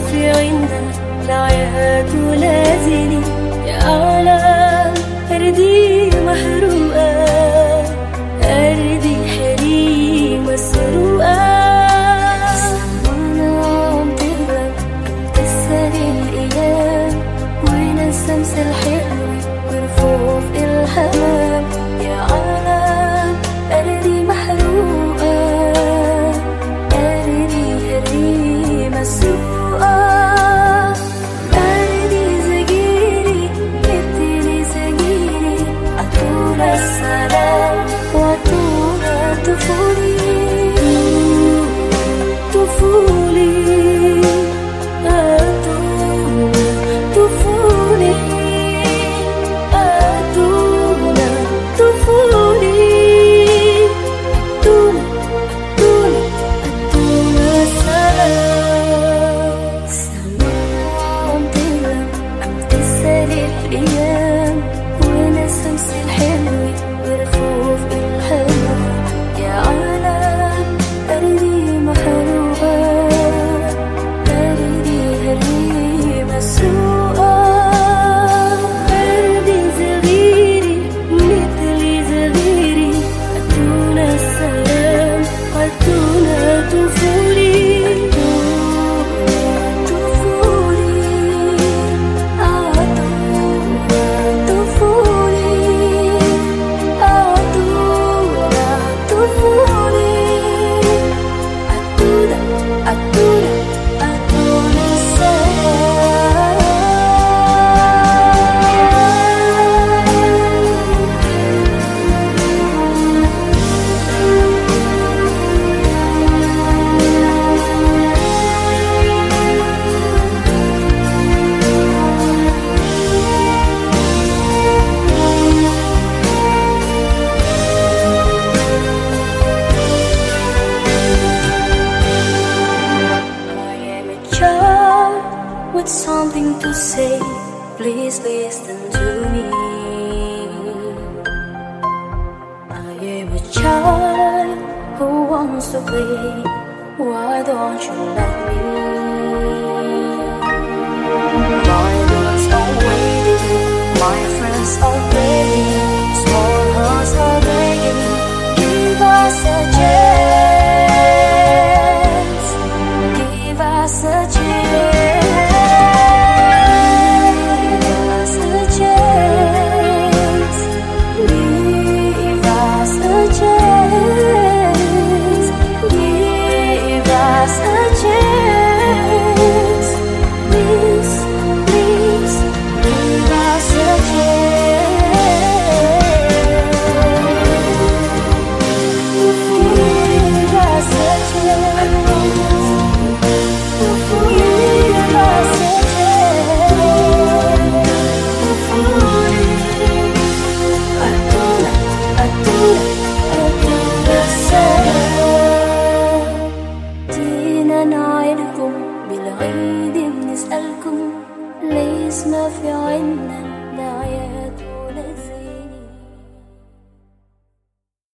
شافعنا العيات لازني يا عالم فردي محروم teacher with something to say. Please listen to me. I am a child who wants to play. Why don't you let me? Please move your inland